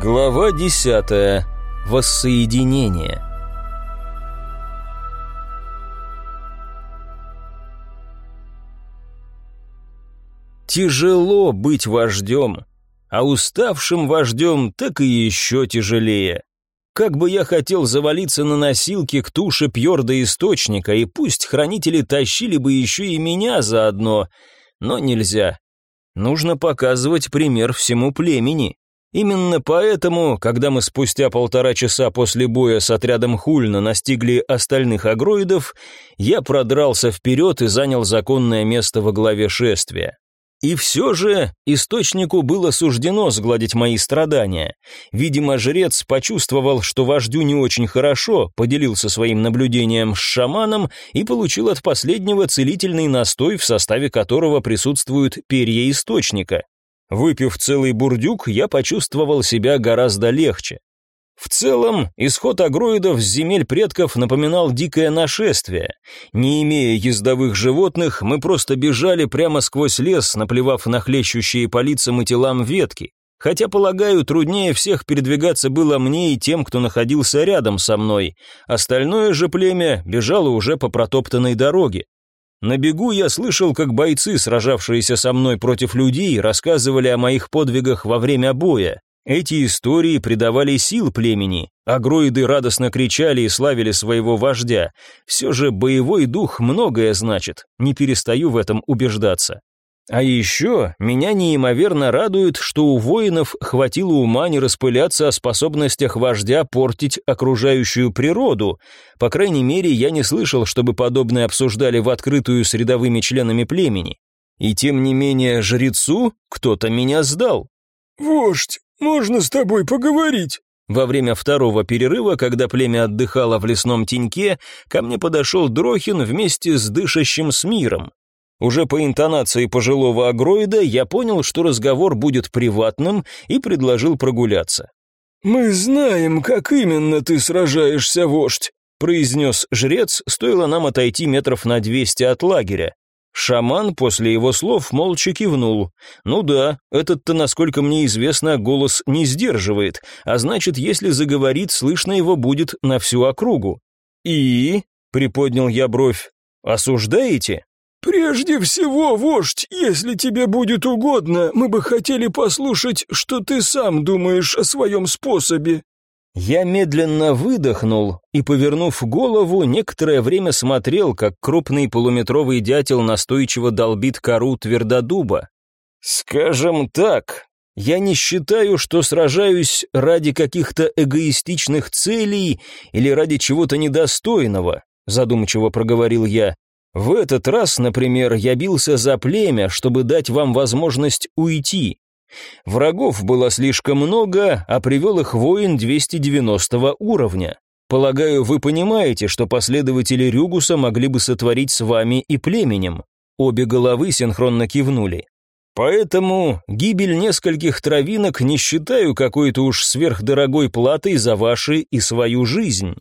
Глава десятая. Воссоединение. Тяжело быть вождем, а уставшим вождем так и еще тяжелее. Как бы я хотел завалиться на носилки к туше Пьорда Источника, и пусть хранители тащили бы еще и меня заодно, но нельзя. Нужно показывать пример всему племени. Именно поэтому, когда мы спустя полтора часа после боя с отрядом Хульна настигли остальных агроидов, я продрался вперед и занял законное место во главе шествия. И все же источнику было суждено сгладить мои страдания. Видимо, жрец почувствовал, что вождю не очень хорошо, поделился своим наблюдением с шаманом и получил от последнего целительный настой, в составе которого присутствуют перья источника. Выпив целый бурдюк, я почувствовал себя гораздо легче. В целом, исход агроидов с земель предков напоминал дикое нашествие. Не имея ездовых животных, мы просто бежали прямо сквозь лес, наплевав на хлещущие по лицам и телам ветки. Хотя, полагаю, труднее всех передвигаться было мне и тем, кто находился рядом со мной. Остальное же племя бежало уже по протоптанной дороге. На бегу я слышал, как бойцы, сражавшиеся со мной против людей, рассказывали о моих подвигах во время боя. Эти истории придавали сил племени, агроиды радостно кричали и славили своего вождя. Все же боевой дух многое значит, не перестаю в этом убеждаться. А еще меня неимоверно радует, что у воинов хватило ума не распыляться о способностях вождя портить окружающую природу. По крайней мере, я не слышал, чтобы подобное обсуждали в открытую с рядовыми членами племени. И тем не менее жрецу кто-то меня сдал. «Вождь, можно с тобой поговорить?» Во время второго перерыва, когда племя отдыхало в лесном теньке, ко мне подошел Дрохин вместе с дышащим Смиром. Уже по интонации пожилого агроида я понял, что разговор будет приватным, и предложил прогуляться. «Мы знаем, как именно ты сражаешься, вождь», произнес жрец, стоило нам отойти метров на двести от лагеря. Шаман после его слов молча кивнул. «Ну да, этот-то, насколько мне известно, голос не сдерживает, а значит, если заговорит, слышно его будет на всю округу». «И?» — приподнял я бровь. «Осуждаете?» «Прежде всего, вождь, если тебе будет угодно, мы бы хотели послушать, что ты сам думаешь о своем способе». Я медленно выдохнул и, повернув голову, некоторое время смотрел, как крупный полуметровый дятел настойчиво долбит кору твердодуба. «Скажем так, я не считаю, что сражаюсь ради каких-то эгоистичных целей или ради чего-то недостойного», задумчиво проговорил я. В этот раз, например, я бился за племя, чтобы дать вам возможность уйти. Врагов было слишком много, а привел их воин 290 уровня. Полагаю, вы понимаете, что последователи Рюгуса могли бы сотворить с вами и племенем. Обе головы синхронно кивнули. Поэтому гибель нескольких травинок не считаю какой-то уж сверхдорогой платой за ваши и свою жизнь.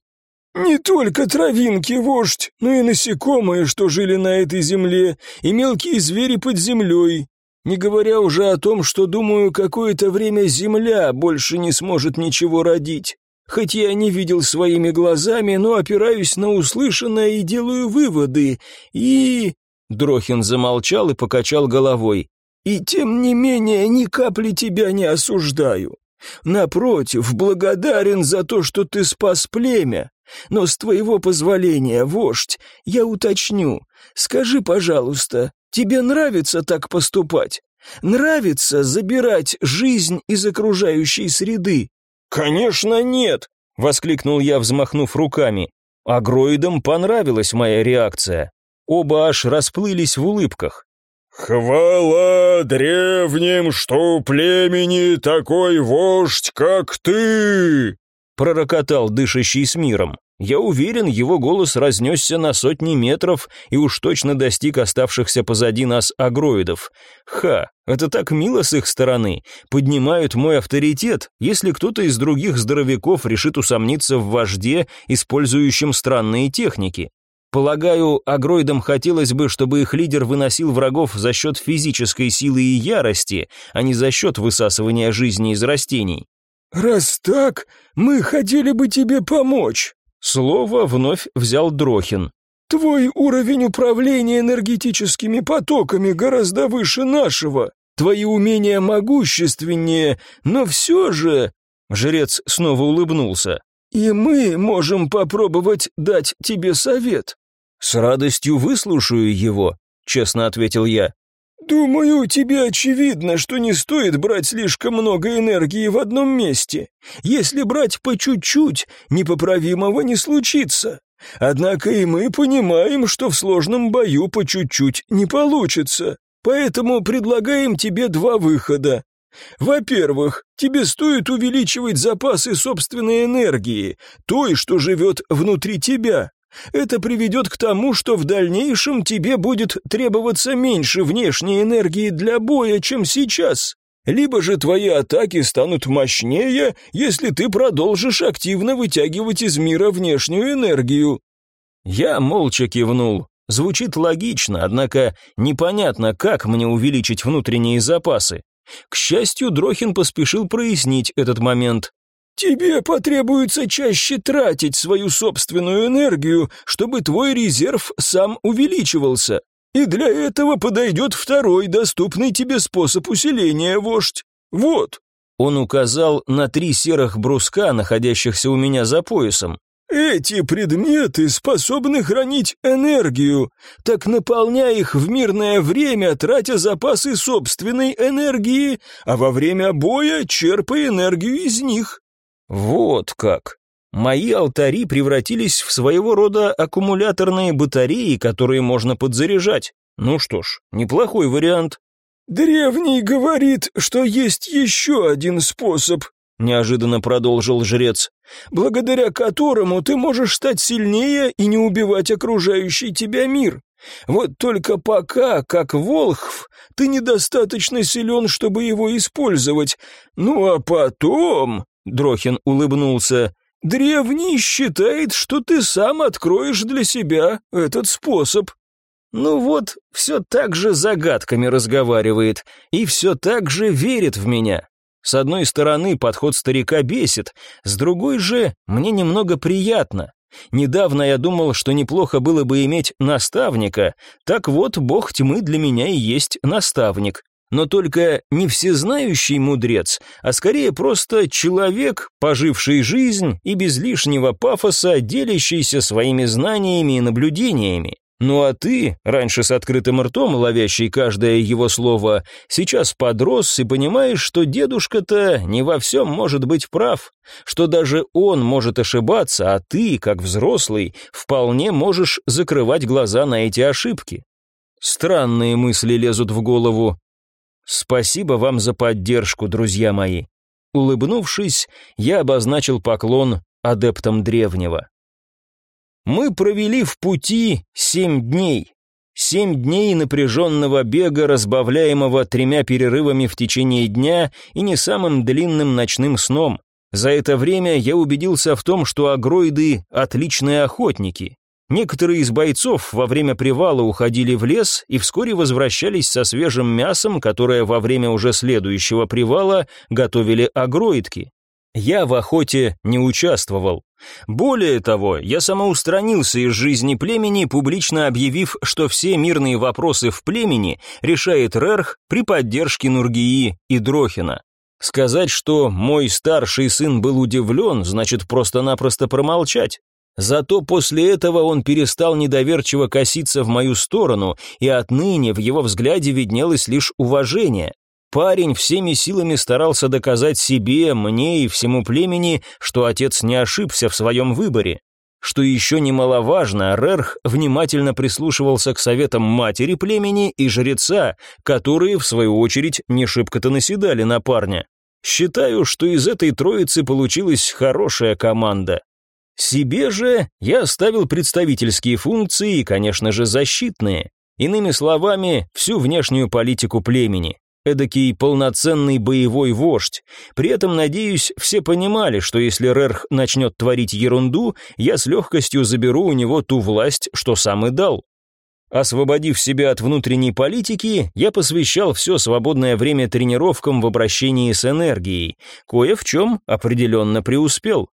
«Не только травинки, вождь, но и насекомые, что жили на этой земле, и мелкие звери под землей. Не говоря уже о том, что, думаю, какое-то время земля больше не сможет ничего родить. Хоть я не видел своими глазами, но опираюсь на услышанное и делаю выводы. И...» Дрохин замолчал и покачал головой. «И тем не менее ни капли тебя не осуждаю. Напротив, благодарен за то, что ты спас племя, но с твоего позволения, вождь, я уточню. Скажи, пожалуйста, тебе нравится так поступать? Нравится забирать жизнь из окружающей среды? Конечно, нет, воскликнул я, взмахнув руками. Агроидам понравилась моя реакция. Оба аж расплылись в улыбках. «Хвала древним, что у племени такой вождь, как ты!» Пророкотал дышащий с миром. Я уверен, его голос разнесся на сотни метров и уж точно достиг оставшихся позади нас агроидов. Ха, это так мило с их стороны. Поднимают мой авторитет, если кто-то из других здоровяков решит усомниться в вожде, использующем странные техники. Полагаю, агроидам хотелось бы, чтобы их лидер выносил врагов за счет физической силы и ярости, а не за счет высасывания жизни из растений. «Раз так, мы хотели бы тебе помочь». Слово вновь взял Дрохин. «Твой уровень управления энергетическими потоками гораздо выше нашего. Твои умения могущественнее, но все же...» Жрец снова улыбнулся. «И мы можем попробовать дать тебе совет». «С радостью выслушаю его», — честно ответил я. «Думаю, тебе очевидно, что не стоит брать слишком много энергии в одном месте. Если брать по чуть-чуть, непоправимого не случится. Однако и мы понимаем, что в сложном бою по чуть-чуть не получится. Поэтому предлагаем тебе два выхода. Во-первых, тебе стоит увеличивать запасы собственной энергии, той, что живет внутри тебя. Это приведет к тому, что в дальнейшем тебе будет требоваться меньше внешней энергии для боя, чем сейчас. Либо же твои атаки станут мощнее, если ты продолжишь активно вытягивать из мира внешнюю энергию. Я молча кивнул. Звучит логично, однако непонятно, как мне увеличить внутренние запасы. К счастью, Дрохин поспешил прояснить этот момент. Тебе потребуется чаще тратить свою собственную энергию, чтобы твой резерв сам увеличивался. И для этого подойдет второй доступный тебе способ усиления, вождь. Вот. Он указал на три серых бруска, находящихся у меня за поясом. Эти предметы способны хранить энергию, так наполняй их в мирное время, тратя запасы собственной энергии, а во время боя черпай энергию из них. Вот как. Мои алтари превратились в своего рода аккумуляторные батареи, которые можно подзаряжать. Ну что ж, неплохой вариант. Древний говорит, что есть еще один способ, неожиданно продолжил жрец, благодаря которому ты можешь стать сильнее и не убивать окружающий тебя мир. Вот только пока, как Волхв, ты недостаточно силен, чтобы его использовать. Ну а потом, Дрохин улыбнулся. «Древний считает, что ты сам откроешь для себя этот способ». Ну вот, все так же загадками разговаривает и все так же верит в меня. С одной стороны, подход старика бесит, с другой же, мне немного приятно. Недавно я думал, что неплохо было бы иметь наставника, так вот, бог тьмы для меня и есть наставник но только не всезнающий мудрец, а скорее просто человек, поживший жизнь и без лишнего пафоса, делящийся своими знаниями и наблюдениями. Ну а ты, раньше с открытым ртом ловящий каждое его слово, сейчас подрос и понимаешь, что дедушка-то не во всем может быть прав, что даже он может ошибаться, а ты, как взрослый, вполне можешь закрывать глаза на эти ошибки. Странные мысли лезут в голову, Спасибо вам за поддержку, друзья мои. Улыбнувшись, я обозначил поклон адептам древнего. Мы провели в пути семь дней. Семь дней напряженного бега, разбавляемого тремя перерывами в течение дня и не самым длинным ночным сном. За это время я убедился в том, что агроиды – отличные охотники. Некоторые из бойцов во время привала уходили в лес и вскоре возвращались со свежим мясом, которое во время уже следующего привала готовили агроидки. Я в охоте не участвовал. Более того, я самоустранился из жизни племени, публично объявив, что все мирные вопросы в племени решает Рерх при поддержке Нургии и Дрохина. Сказать, что мой старший сын был удивлен, значит просто-напросто промолчать. Зато после этого он перестал недоверчиво коситься в мою сторону, и отныне в его взгляде виднелось лишь уважение. Парень всеми силами старался доказать себе, мне и всему племени, что отец не ошибся в своем выборе. Что еще немаловажно, Рерх внимательно прислушивался к советам матери племени и жреца, которые, в свою очередь, не шибко-то наседали на парня. Считаю, что из этой троицы получилась хорошая команда. Себе же я оставил представительские функции и, конечно же, защитные. Иными словами, всю внешнюю политику племени. Эдакий полноценный боевой вождь. При этом, надеюсь, все понимали, что если Рерх начнет творить ерунду, я с легкостью заберу у него ту власть, что сам и дал. Освободив себя от внутренней политики, я посвящал все свободное время тренировкам в обращении с энергией, кое в чем определенно преуспел.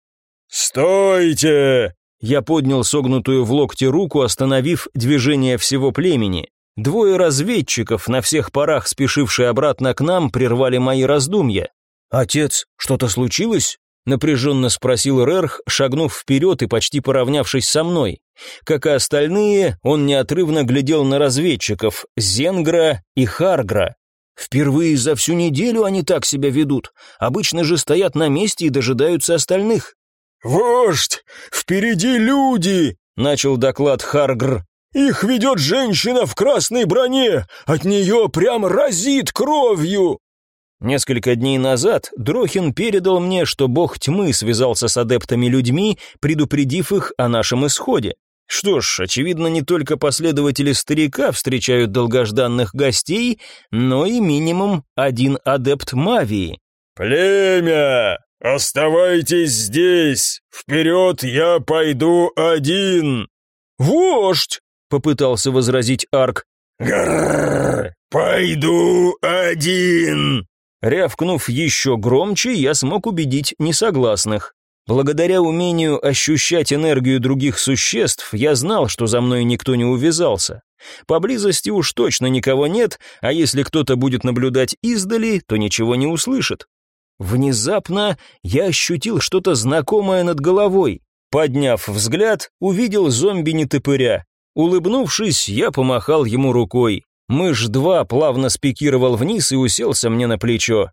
«Стойте!» Я поднял согнутую в локте руку, остановив движение всего племени. Двое разведчиков, на всех парах спешившие обратно к нам, прервали мои раздумья. «Отец, что-то случилось?» напряженно спросил Рерх, шагнув вперед и почти поравнявшись со мной. Как и остальные, он неотрывно глядел на разведчиков Зенгра и Харгра. Впервые за всю неделю они так себя ведут. Обычно же стоят на месте и дожидаются остальных. «Вождь, впереди люди!» — начал доклад Харгр. «Их ведет женщина в красной броне! От нее прям разит кровью!» Несколько дней назад Дрохин передал мне, что бог тьмы связался с адептами-людьми, предупредив их о нашем исходе. Что ж, очевидно, не только последователи старика встречают долгожданных гостей, но и минимум один адепт Мавии. «Племя, оставайтесь здесь! Вперед я пойду один!» «Вождь!» — попытался возразить Арк. «Грррр! Пойду один!» Рявкнув еще громче, я смог убедить несогласных. Благодаря умению ощущать энергию других существ, я знал, что за мной никто не увязался. Поблизости уж точно никого нет, а если кто-то будет наблюдать издали, то ничего не услышит. Внезапно я ощутил что-то знакомое над головой. Подняв взгляд, увидел зомби-нетопыря. Улыбнувшись, я помахал ему рукой. Мышь-2 плавно спикировал вниз и уселся мне на плечо.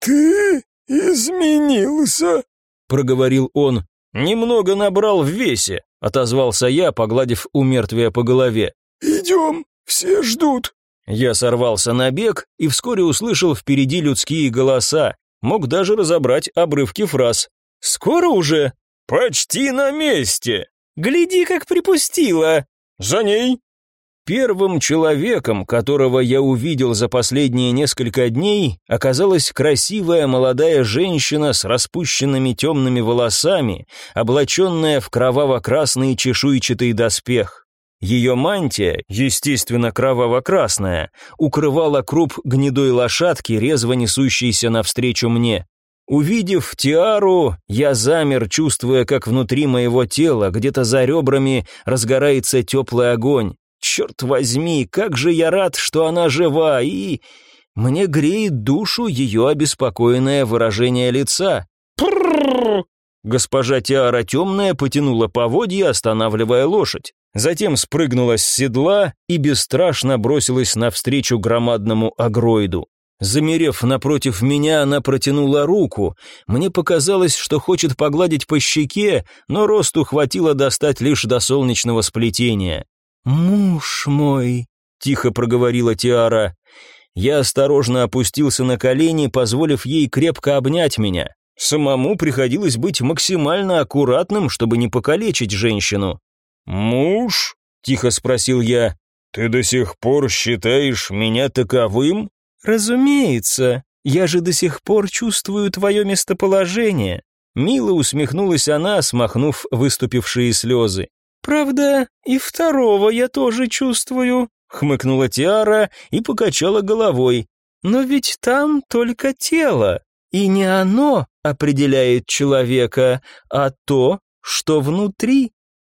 «Ты изменился», — проговорил он. «Немного набрал в весе», — отозвался я, погладив у мертвия по голове. «Идем, все ждут». Я сорвался на бег и вскоре услышал впереди людские голоса, мог даже разобрать обрывки фраз. «Скоро уже?» «Почти на месте!» «Гляди, как припустила!» «За ней!» Первым человеком, которого я увидел за последние несколько дней, оказалась красивая молодая женщина с распущенными темными волосами, облаченная в кроваво-красный чешуйчатый доспех. Ее мантия, естественно кроваво-красная, укрывала круп гнедой лошадки, резво несущейся навстречу мне. Увидев Тиару, я замер, чувствуя, как внутри моего тела, где-то за ребрами, разгорается теплый огонь. Черт возьми, как же я рад, что она жива, и... Мне греет душу ее обеспокоенное выражение лица. Госпожа Тиара Темная потянула поводья, останавливая лошадь. Затем спрыгнула с седла и бесстрашно бросилась навстречу громадному агроиду. Замерев напротив меня, она протянула руку. Мне показалось, что хочет погладить по щеке, но росту хватило достать лишь до солнечного сплетения. «Муж мой», — тихо проговорила Тиара. Я осторожно опустился на колени, позволив ей крепко обнять меня. Самому приходилось быть максимально аккуратным, чтобы не покалечить женщину. «Муж?» — тихо спросил я. «Ты до сих пор считаешь меня таковым?» «Разумеется. Я же до сих пор чувствую твое местоположение». Мило усмехнулась она, смахнув выступившие слезы. «Правда, и второго я тоже чувствую», — хмыкнула Тиара и покачала головой. «Но ведь там только тело, и не оно определяет человека, а то, что внутри».